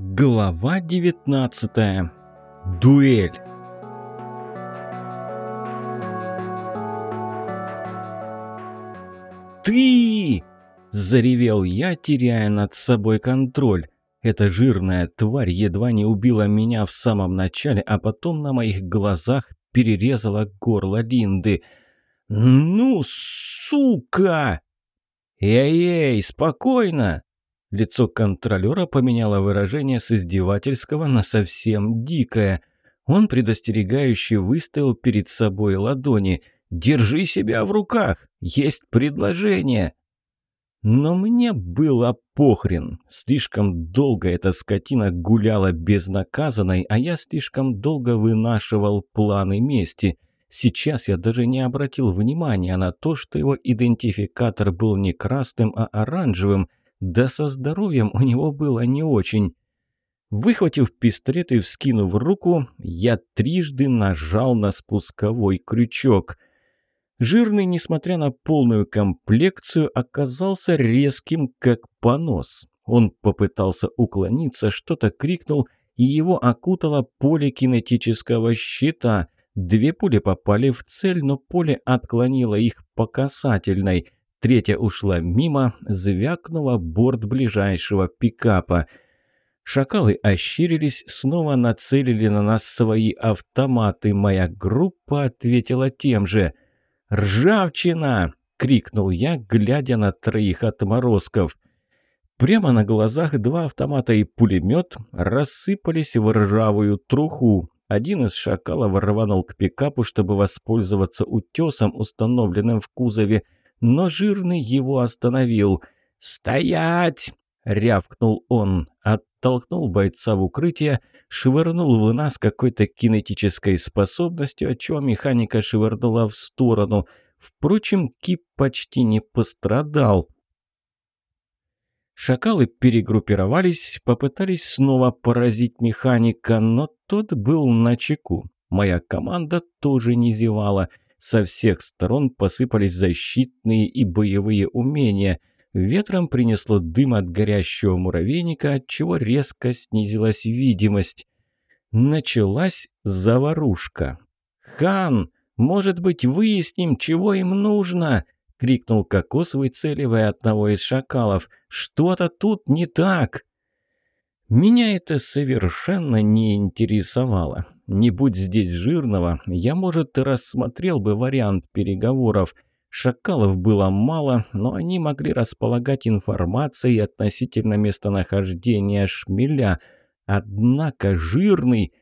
Глава 19. Дуэль. Ты! заревел я, теряя над собой контроль. Эта жирная тварь едва не убила меня в самом начале, а потом на моих глазах перерезала горло Линды. «Ну, сука!» «Эй-эй, спокойно!» Лицо контролера поменяло выражение с издевательского на совсем дикое. Он предостерегающе выставил перед собой ладони. «Держи себя в руках! Есть предложение!» Но мне было похрен. Слишком долго эта скотина гуляла безнаказанной, а я слишком долго вынашивал планы мести. Сейчас я даже не обратил внимания на то, что его идентификатор был не красным, а оранжевым, да со здоровьем у него было не очень. Выхватив пистолет и вскинув руку, я трижды нажал на спусковой крючок. Жирный, несмотря на полную комплекцию, оказался резким, как понос. Он попытался уклониться, что-то крикнул, и его окутало поле кинетического щита. Две пули попали в цель, но поле отклонило их по касательной – Третья ушла мимо, звякнула борт ближайшего пикапа. Шакалы ощерились, снова нацелили на нас свои автоматы. Моя группа ответила тем же. «Ржавчина!» — крикнул я, глядя на троих отморозков. Прямо на глазах два автомата и пулемет рассыпались в ржавую труху. Один из шакалов рванул к пикапу, чтобы воспользоваться утесом, установленным в кузове, но жирный его остановил. «Стоять!» — рявкнул он, оттолкнул бойца в укрытие, швырнул в нас какой-то кинетической способностью, отчего механика швырнула в сторону. Впрочем, Кип почти не пострадал. Шакалы перегруппировались, попытались снова поразить механика, но тот был на чеку. Моя команда тоже не зевала — со всех сторон посыпались защитные и боевые умения. Ветром принесло дым от горящего муравейника, отчего резко снизилась видимость. Началась заварушка. «Хан, может быть, выясним, чего им нужно?» — крикнул Кокос, выцеливая одного из шакалов. «Что-то тут не так!» Меня это совершенно не интересовало. Не будь здесь жирного, я, может, и рассмотрел бы вариант переговоров. Шакалов было мало, но они могли располагать информацией относительно местонахождения шмеля. Однако жирный...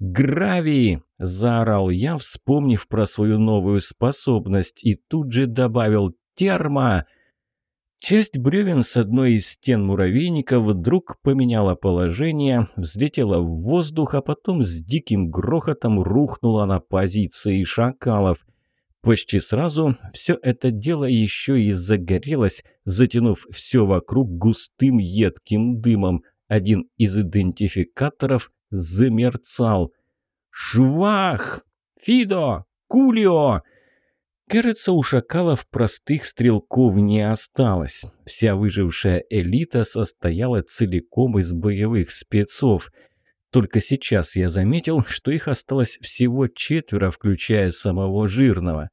«Гравии!» – заорал я, вспомнив про свою новую способность, и тут же добавил «Термо!» Часть бревен с одной из стен муравейника вдруг поменяла положение, взлетела в воздух, а потом с диким грохотом рухнула на позиции шакалов. Почти сразу все это дело еще и загорелось, затянув все вокруг густым едким дымом. Один из идентификаторов замерцал. «Швах! Фидо! Кулио!» Кажется, у шакалов простых стрелков не осталось. Вся выжившая элита состояла целиком из боевых спецов. Только сейчас я заметил, что их осталось всего четверо, включая самого жирного.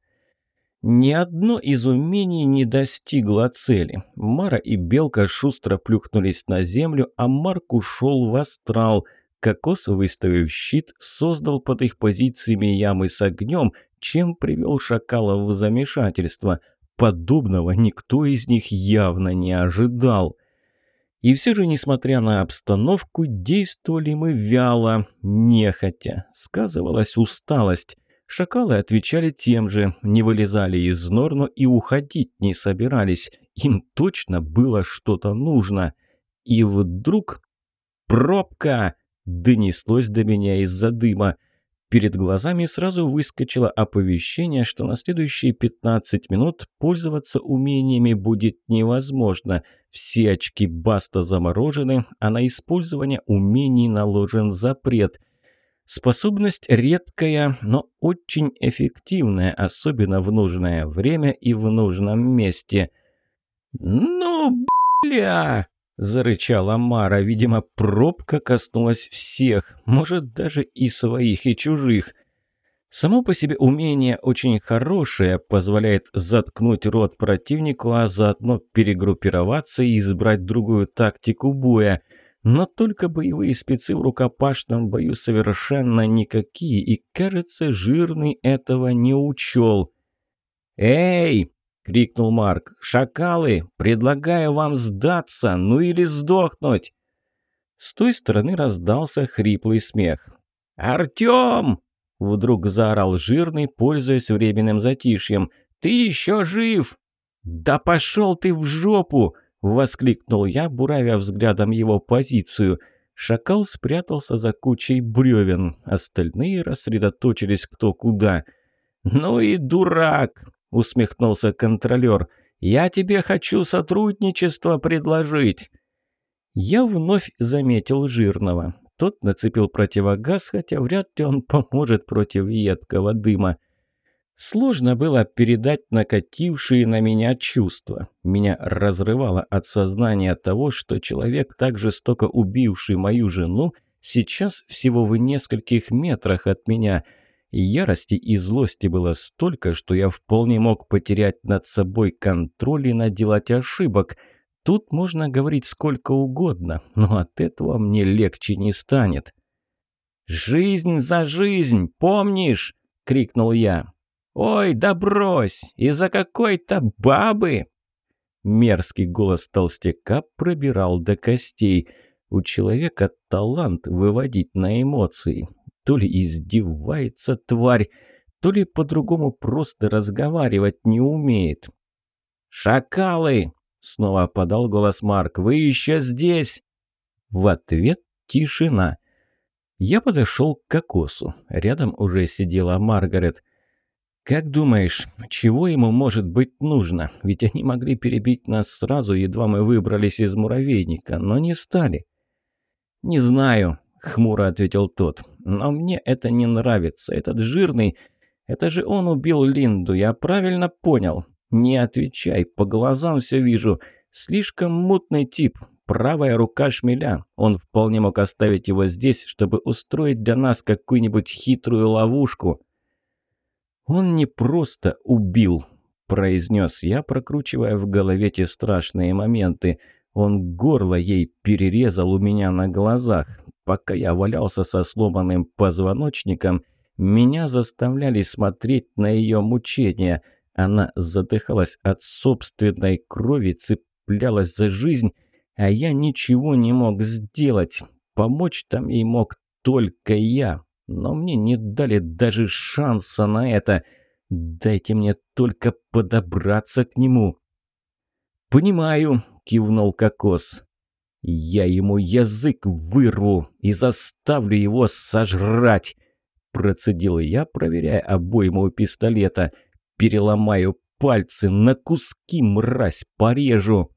Ни одно из умений не достигло цели. Мара и Белка шустро плюхнулись на землю, а Марк ушел в астрал. Кокос, выставив щит, создал под их позициями ямы с огнем – чем привел шакалов в замешательство. Подобного никто из них явно не ожидал. И все же, несмотря на обстановку, действовали мы вяло, нехотя. Сказывалась усталость. Шакалы отвечали тем же, не вылезали из нор, но и уходить не собирались. Им точно было что-то нужно. И вдруг... «Пробка!» — донеслось до меня из-за дыма. Перед глазами сразу выскочило оповещение, что на следующие 15 минут пользоваться умениями будет невозможно. Все очки Баста заморожены, а на использование умений наложен запрет. Способность редкая, но очень эффективная, особенно в нужное время и в нужном месте. «Ну, бля!» Зарычала Мара. Видимо, пробка коснулась всех. Может, даже и своих, и чужих. Само по себе умение очень хорошее, позволяет заткнуть рот противнику, а заодно перегруппироваться и избрать другую тактику боя. Но только боевые спецы в рукопашном бою совершенно никакие, и, кажется, жирный этого не учел. «Эй!» — крикнул Марк. «Шакалы! Предлагаю вам сдаться, ну или сдохнуть!» С той стороны раздался хриплый смех. «Артём!» Вдруг заорал жирный, пользуясь временным затишьем. «Ты еще жив!» «Да пошел ты в жопу!» – воскликнул я, буравя взглядом его позицию. Шакал спрятался за кучей бревен, остальные рассредоточились кто куда. «Ну и дурак!» – усмехнулся контролер. «Я тебе хочу сотрудничество предложить!» Я вновь заметил жирного. Тот нацепил противогаз, хотя вряд ли он поможет против едкого дыма. Сложно было передать накатившие на меня чувства. Меня разрывало от сознания того, что человек, так жестоко убивший мою жену, сейчас всего в нескольких метрах от меня. Ярости и злости было столько, что я вполне мог потерять над собой контроль и наделать ошибок – Тут можно говорить сколько угодно, но от этого мне легче не станет. «Жизнь за жизнь, помнишь?» — крикнул я. «Ой, да брось! Из-за какой-то бабы!» Мерзкий голос толстяка пробирал до костей. У человека талант выводить на эмоции. То ли издевается тварь, то ли по-другому просто разговаривать не умеет. «Шакалы! Снова подал голос Марк. «Вы еще здесь?» В ответ тишина. Я подошел к кокосу. Рядом уже сидела Маргарет. «Как думаешь, чего ему может быть нужно? Ведь они могли перебить нас сразу, едва мы выбрались из муравейника, но не стали». «Не знаю», — хмуро ответил тот. «Но мне это не нравится. Этот жирный... Это же он убил Линду, я правильно понял. «Не отвечай, по глазам все вижу. Слишком мутный тип, правая рука шмеля. Он вполне мог оставить его здесь, чтобы устроить для нас какую-нибудь хитрую ловушку». «Он не просто убил», – произнес я, прокручивая в голове те страшные моменты. Он горло ей перерезал у меня на глазах. Пока я валялся со сломанным позвоночником, меня заставляли смотреть на ее мучения – она задыхалась от собственной крови, цеплялась за жизнь, а я ничего не мог сделать. Помочь там ей мог только я, но мне не дали даже шанса на это. Дайте мне только подобраться к нему. «Понимаю», — кивнул Кокос. «Я ему язык вырву и заставлю его сожрать», — процедил я, проверяя обойму у пистолета — переломаю пальцы, на куски, мразь, порежу.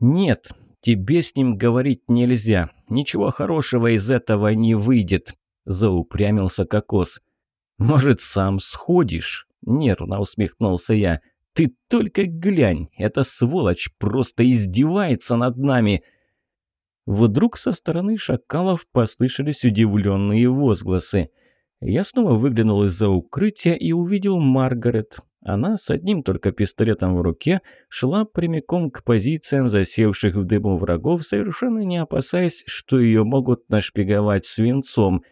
Нет, тебе с ним говорить нельзя. Ничего хорошего из этого не выйдет, заупрямился Кокос. Может, сам сходишь? Нервно усмехнулся я. Ты только глянь, эта сволочь просто издевается над нами. Вдруг со стороны шакалов послышались удивленные возгласы. Я снова выглянул из-за укрытия и увидел Маргарет. Она с одним только пистолетом в руке шла прямиком к позициям засевших в дыму врагов, совершенно не опасаясь, что ее могут нашпиговать свинцом.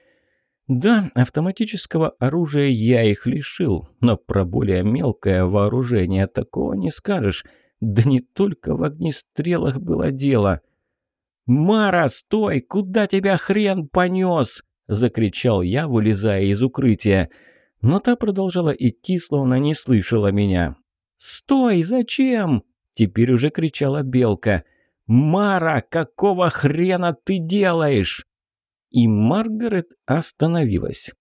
Да, автоматического оружия я их лишил, но про более мелкое вооружение такого не скажешь. Да не только в огнестрелах было дело. «Мара, стой! Куда тебя хрен понес?» – закричал я, вылезая из укрытия. Но та продолжала идти, словно не слышала меня. «Стой! Зачем?» – теперь уже кричала Белка. «Мара, какого хрена ты делаешь?» И Маргарет остановилась.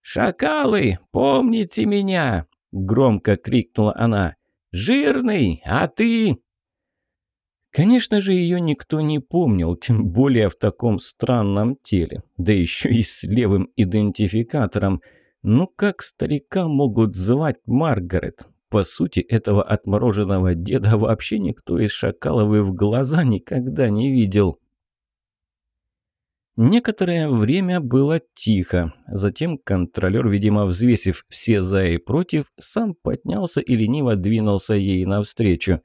«Шакалы, помните меня!» – громко крикнула она. «Жирный, а ты?» Конечно же, ее никто не помнил, тем более в таком странном теле, да еще и с левым идентификатором. Ну как старика могут звать Маргарет? По сути, этого отмороженного деда вообще никто из шакалов и в глаза никогда не видел. Некоторое время было тихо. Затем контролер, видимо, взвесив все «за» и «против», сам поднялся и лениво двинулся ей навстречу.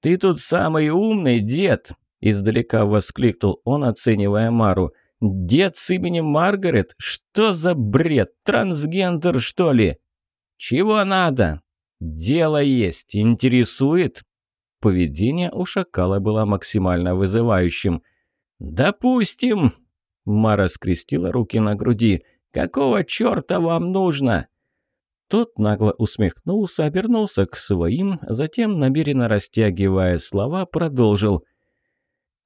«Ты тут самый умный, дед!» – издалека воскликнул он, оценивая Мару. «Дед с именем Маргарет? Что за бред? Трансгендер, что ли?» «Чего надо?» «Дело есть. Интересует?» Поведение у шакала было максимально вызывающим – «Допустим!» Мара скрестила руки на груди. «Какого черта вам нужно?» Тот нагло усмехнулся, обернулся к своим, затем, намеренно растягивая слова, продолжил.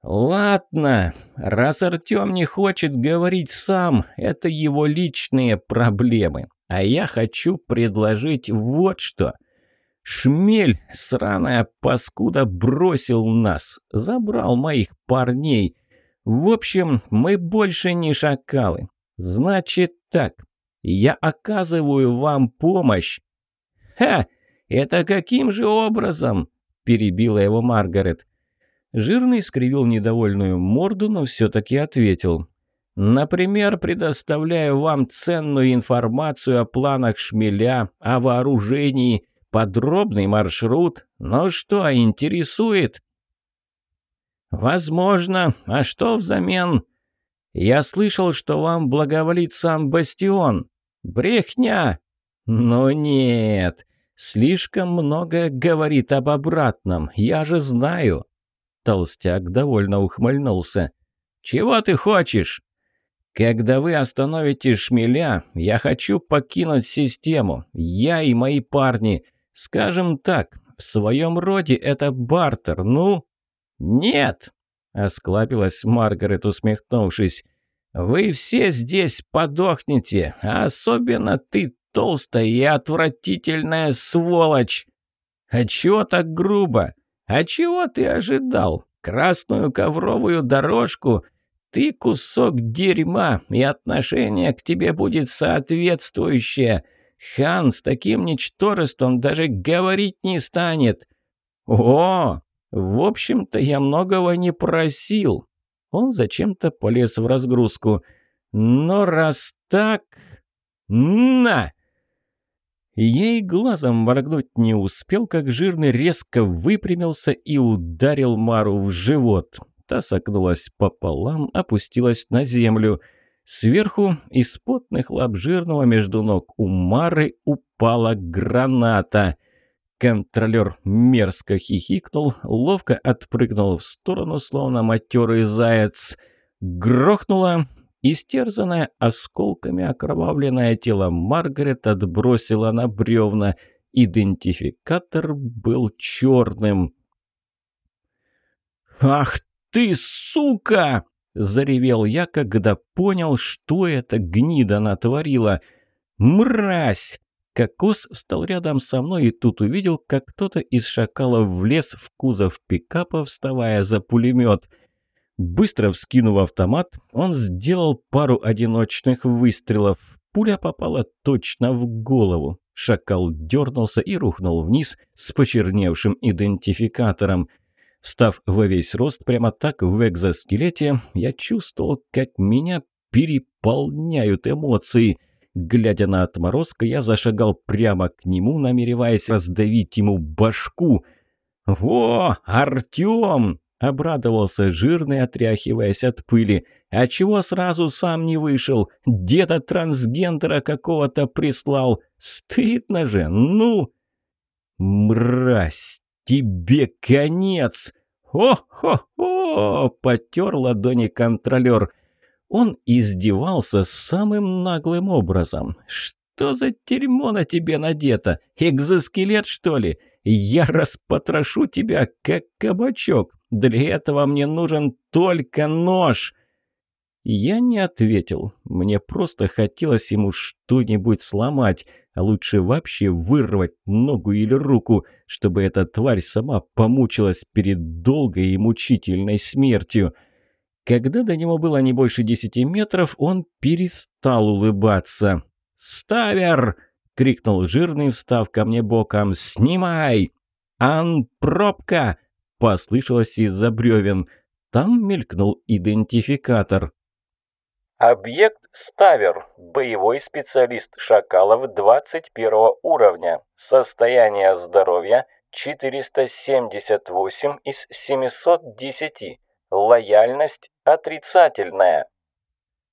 «Ладно, раз Артем не хочет говорить сам, это его личные проблемы. А я хочу предложить вот что. Шмель, сраная паскуда, бросил нас, забрал моих парней». В общем, мы больше не шакалы. Значит так, я оказываю вам помощь. Ха! Это каким же образом? Перебила его Маргарет. Жирный скривил недовольную морду, но все-таки ответил. Например, предоставляю вам ценную информацию о планах шмеля, о вооружении, подробный маршрут. Ну что, интересует? «Возможно. А что взамен?» «Я слышал, что вам благоволит сам Бастион». «Брехня!» «Но нет. Слишком много говорит об обратном. Я же знаю». Толстяк довольно ухмыльнулся. «Чего ты хочешь?» «Когда вы остановите шмеля, я хочу покинуть систему. Я и мои парни. Скажем так, в своем роде это бартер, ну...» «Нет!» — осклабилась Маргарет, усмехнувшись. «Вы все здесь подохнете, а особенно ты, толстая и отвратительная сволочь!» «А чего так грубо? А чего ты ожидал? Красную ковровую дорожку? Ты кусок дерьма, и отношение к тебе будет соответствующее. Хан с таким ничтожеством даже говорить не станет. О, в общем-то, я многого не просил. Он зачем-то полез в разгрузку. Но раз так... На! Ей глазом моргнуть не успел, как жирный резко выпрямился и ударил Мару в живот. Та согнулась пополам, опустилась на землю. Сверху из потных лап жирного между ног у Мары упала граната — Контролер мерзко хихикнул, ловко отпрыгнул в сторону, словно матерый заяц. Грохнуло, истерзанное осколками окровавленное тело Маргарет отбросило на бревна. Идентификатор был черным. «Ах ты, сука!» – заревел я, когда понял, что эта гнида натворила. «Мразь! Кокос встал рядом со мной и тут увидел, как кто-то из шакалов влез в кузов пикапа, вставая за пулемет. Быстро вскинув автомат, он сделал пару одиночных выстрелов. Пуля попала точно в голову. Шакал дернулся и рухнул вниз с почерневшим идентификатором. Встав во весь рост прямо так в экзоскелете, я чувствовал, как меня переполняют эмоции – Глядя на отморозка, я зашагал прямо к нему, намереваясь раздавить ему башку. «Во, Артём!» — обрадовался жирный, отряхиваясь от пыли. «А чего сразу сам не вышел? Деда трансгендера какого-то прислал. Стыдно же, ну!» «Мразь, тебе конец!» «О-хо-хо!» — потер ладони контролер. Он издевался самым наглым образом. «Что за дерьмо на тебе надето? Экзоскелет, что ли? Я распотрошу тебя, как кабачок. Для этого мне нужен только нож!» Я не ответил. Мне просто хотелось ему что-нибудь сломать, а лучше вообще вырвать ногу или руку, чтобы эта тварь сама помучилась перед долгой и мучительной смертью. Когда до него было не больше десяти метров, он перестал улыбаться. «Ставер!» — крикнул жирный, встав ко мне боком. «Снимай!» «Ан, пробка!» — послышалось из-за бревен. Там мелькнул идентификатор. Объект Ставер. Боевой специалист Шакалов 21 уровня. Состояние здоровья 478 из 710. Лояльность отрицательная.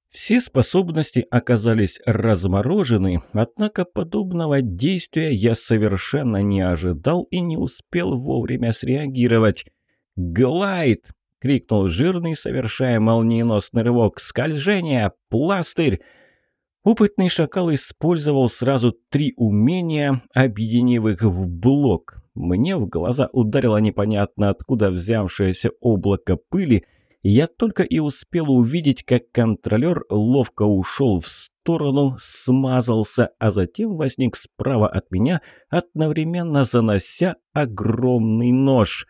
Все способности оказались разморожены, однако подобного действия я совершенно не ожидал и не успел вовремя среагировать. «Глайд!» — крикнул жирный, совершая молниеносный рывок. «Скольжение! Пластырь!» Опытный шакал использовал сразу три умения, объединив их в блок. Мне в глаза ударило непонятно откуда взявшееся облако пыли — я только и успел увидеть, как контролер ловко ушел в сторону, смазался, а затем возник справа от меня, одновременно занося огромный нож.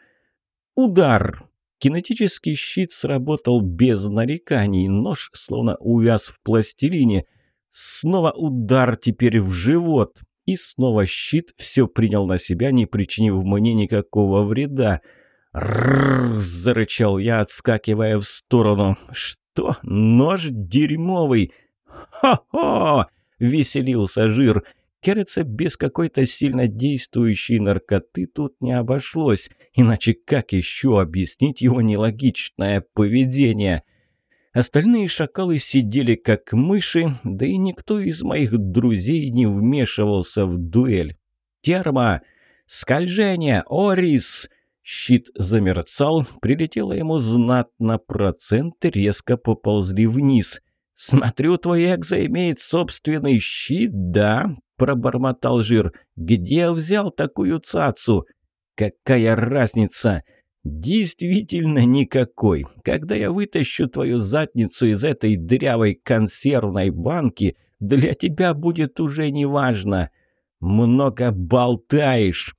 Удар! Кинетический щит сработал без нареканий, нож словно увяз в пластилине. Снова удар теперь в живот. И снова щит все принял на себя, не причинив мне никакого вреда. «Рррр!» – зарычал я, отскакивая в сторону. «Что? Нож дерьмовый!» «Хо-хо!» – веселился жир. Кажется, без какой-то сильно действующей наркоты тут не обошлось. Иначе как еще объяснить его нелогичное поведение? Остальные шакалы сидели как мыши, да и никто из моих друзей не вмешивался в дуэль. «Терма! Скольжение! Орис!» Щит замерцал, прилетело ему знатно, проценты резко поползли вниз. «Смотрю, твой экзо имеет собственный щит, да?» – пробормотал Жир. «Где взял такую цацу?» «Какая разница?» «Действительно никакой. Когда я вытащу твою задницу из этой дырявой консервной банки, для тебя будет уже неважно. Много болтаешь!»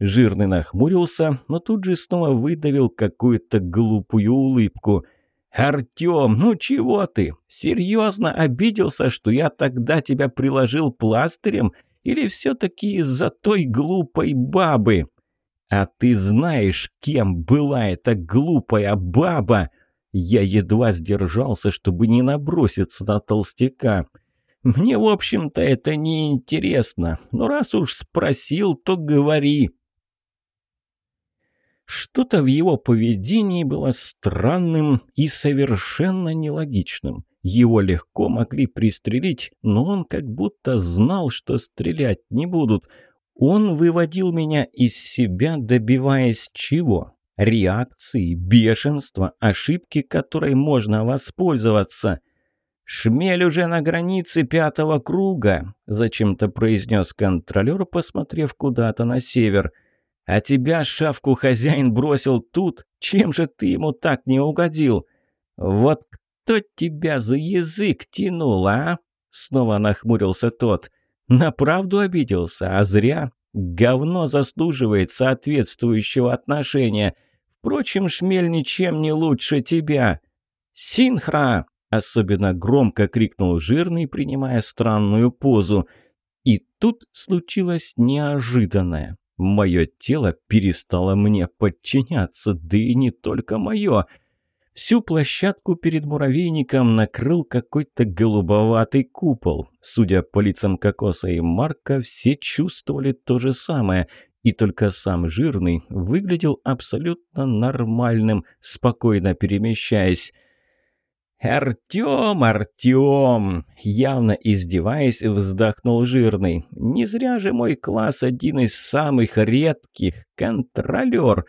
Жирный нахмурился, но тут же снова выдавил какую-то глупую улыбку. «Артём, ну чего ты? Серьезно обиделся, что я тогда тебя приложил пластырем? Или все-таки из-за той глупой бабы?» «А ты знаешь, кем была эта глупая баба?» Я едва сдержался, чтобы не наброситься на толстяка. «Мне, в общем-то, это не интересно. Но раз уж спросил, то говори». Что-то в его поведении было странным и совершенно нелогичным. Его легко могли пристрелить, но он как будто знал, что стрелять не будут. Он выводил меня из себя, добиваясь чего? Реакции, бешенства, ошибки, которой можно воспользоваться. «Шмель уже на границе пятого круга», – зачем-то произнес контролер, посмотрев куда-то на север – а тебя, шавку, хозяин бросил тут? Чем же ты ему так не угодил? Вот кто тебя за язык тянул, а?» Снова нахмурился тот. «На правду обиделся, а зря. Говно заслуживает соответствующего отношения. Впрочем, шмель ничем не лучше тебя». «Синхра!» – особенно громко крикнул жирный, принимая странную позу. И тут случилось неожиданное. Мое тело перестало мне подчиняться, да и не только мое. Всю площадку перед муравейником накрыл какой-то голубоватый купол. Судя по лицам Кокоса и Марка, все чувствовали то же самое, и только сам жирный выглядел абсолютно нормальным, спокойно перемещаясь. «Артём, Артём!» Явно издеваясь, вздохнул жирный. «Не зря же мой класс один из самых редких. Контролёр.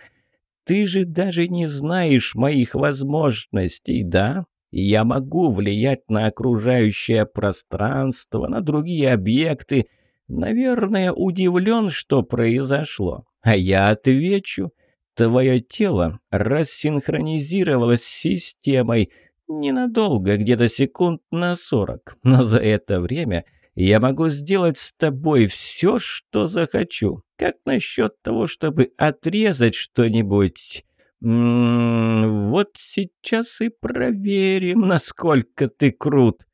Ты же даже не знаешь моих возможностей, да? Я могу влиять на окружающее пространство, на другие объекты. Наверное, удивлен, что произошло. А я отвечу. Твое тело рассинхронизировалось с системой». Ненадолго, где-то секунд на сорок, но за это время я могу сделать с тобой все, что захочу. Как насчет того, чтобы отрезать что-нибудь? М-м, вот сейчас и проверим, насколько ты крут.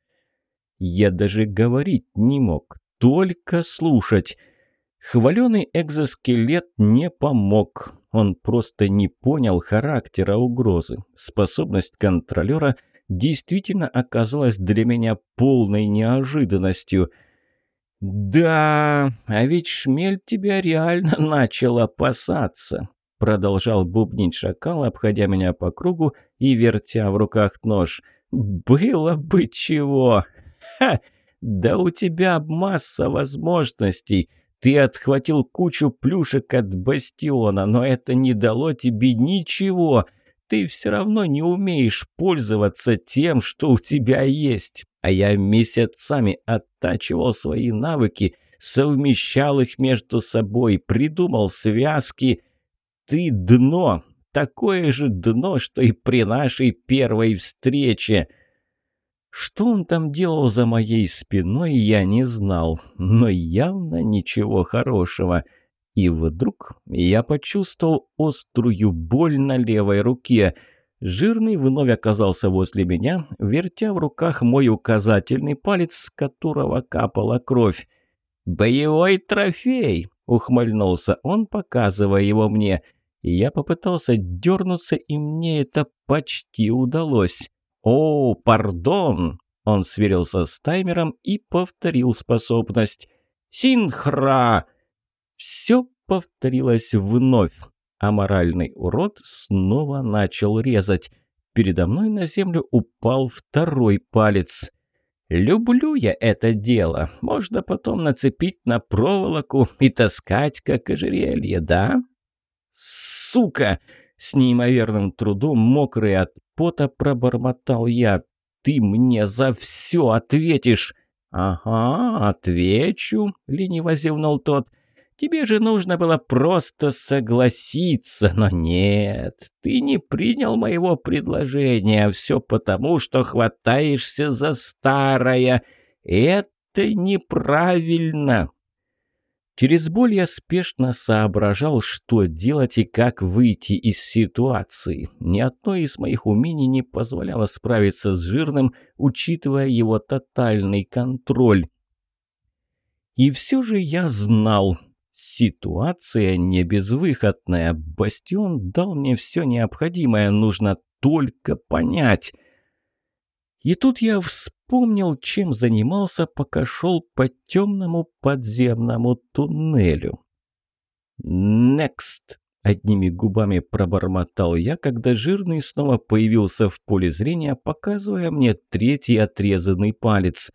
Я даже говорить не мог. только слушать. Хваленый экзоскелет не помог. Он просто не понял характера угрозы. Способность контролера действительно оказалась для меня полной неожиданностью. «Да, а ведь шмель тебя реально начал опасаться», — продолжал бубнить шакал, обходя меня по кругу и вертя в руках нож. «Было бы чего! Ха! Да у тебя масса возможностей!» Ты отхватил кучу плюшек от Бастиона, но это не дало тебе ничего. Ты все равно не умеешь пользоваться тем, что у тебя есть. А я месяцами оттачивал свои навыки, совмещал их между собой, придумал связки. Ты дно, такое же дно, что и при нашей первой встрече. Что он там делал за моей спиной, я не знал, но явно ничего хорошего. И вдруг я почувствовал острую боль на левой руке. Жирный вновь оказался возле меня, вертя в руках мой указательный палец, с которого капала кровь. «Боевой трофей!» — ухмыльнулся он, показывая его мне. Я попытался дернуться, и мне это почти удалось. «О, пардон!» Он сверился с таймером и повторил способность. «Синхра!» Все повторилось вновь, а моральный урод снова начал резать. Передо мной на землю упал второй палец. «Люблю я это дело. Можно потом нацепить на проволоку и таскать, как ожерелье, да?» «Сука!» С неимоверным трудом, мокрый от пота, пробормотал я. «Ты мне за все ответишь!» «Ага, отвечу», — лениво зевнул тот. «Тебе же нужно было просто согласиться, но нет, ты не принял моего предложения, все потому, что хватаешься за старое. Это неправильно!» Через боль я спешно соображал, что делать и как выйти из ситуации. Ни одно из моих умений не позволяло справиться с жирным, учитывая его тотальный контроль. И все же я знал, ситуация не безвыходная. Бастион дал мне все необходимое, нужно только понять – и тут я вспомнил, чем занимался, пока шел по темному подземному туннелю. «Next!» — одними губами пробормотал я, когда жирный снова появился в поле зрения, показывая мне третий отрезанный палец.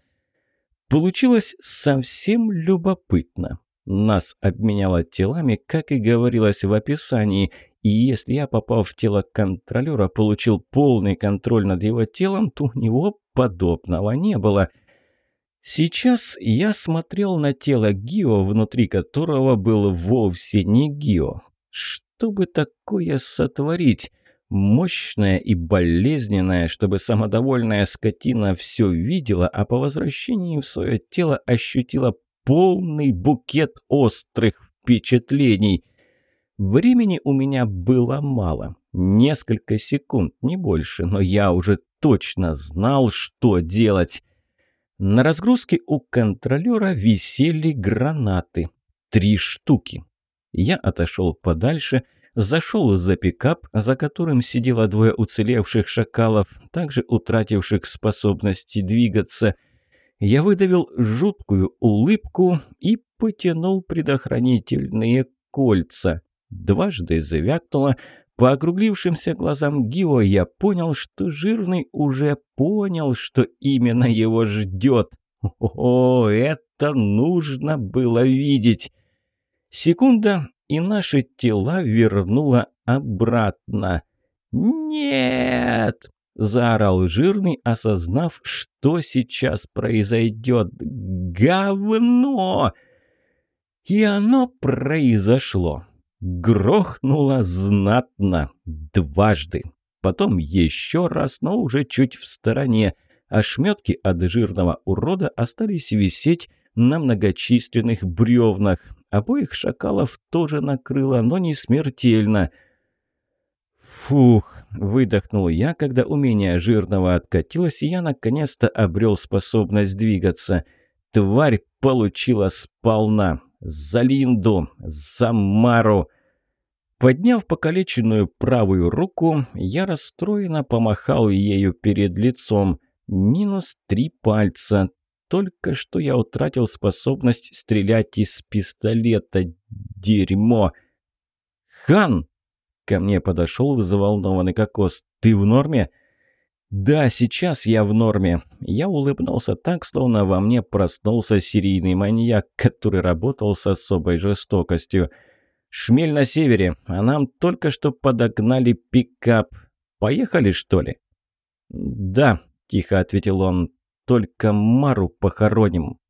Получилось совсем любопытно. Нас обменяло телами, как и говорилось в описании, и если я, попав в тело контролера, получил полный контроль над его телом, то у него подобного не было. Сейчас я смотрел на тело Гио, внутри которого был вовсе не Гио. Что бы такое сотворить? Мощное и болезненное, чтобы самодовольная скотина все видела, а по возвращении в свое тело ощутила полный букет острых впечатлений – Времени у меня было мало. Несколько секунд, не больше, но я уже точно знал, что делать. На разгрузке у контролера висели гранаты. Три штуки. Я отошел подальше, зашел за пикап, за которым сидело двое уцелевших шакалов, также утративших способности двигаться. Я выдавил жуткую улыбку и потянул предохранительные кольца. Дважды завякнуло. По округлившимся глазам Гио я понял, что Жирный уже понял, что именно его ждет. О, это нужно было видеть. Секунда, и наши тела вернуло обратно. «Нет!» – заорал Жирный, осознав, что сейчас произойдет. «Говно!» И оно произошло. Грохнуло знатно. Дважды. Потом еще раз, но уже чуть в стороне. Ошметки от жирного урода остались висеть на многочисленных бревнах. Обоих шакалов тоже накрыло, но не смертельно. «Фух!» – выдохнул я, когда умение жирного откатилось, и я наконец-то обрел способность двигаться. тварь получила сполна. За Линду, за Мару. Подняв покалеченную правую руку, я расстроенно помахал ею перед лицом. Минус три пальца. Только что я утратил способность стрелять из пистолета. Дерьмо. «Хан!» Ко мне подошел взволнованный кокос. «Ты в норме?» «Да, сейчас я в норме». Я улыбнулся так, словно во мне проснулся серийный маньяк, который работал с особой жестокостью. «Шмель на севере, а нам только что подогнали пикап. Поехали, что ли?» «Да», – тихо ответил он, – «только Мару похороним».